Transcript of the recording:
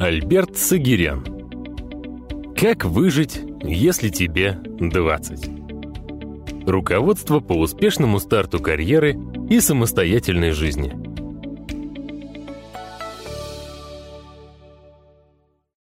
Альберт Сагирян Как выжить, если тебе 20? Руководство по успешному старту карьеры и самостоятельной жизни –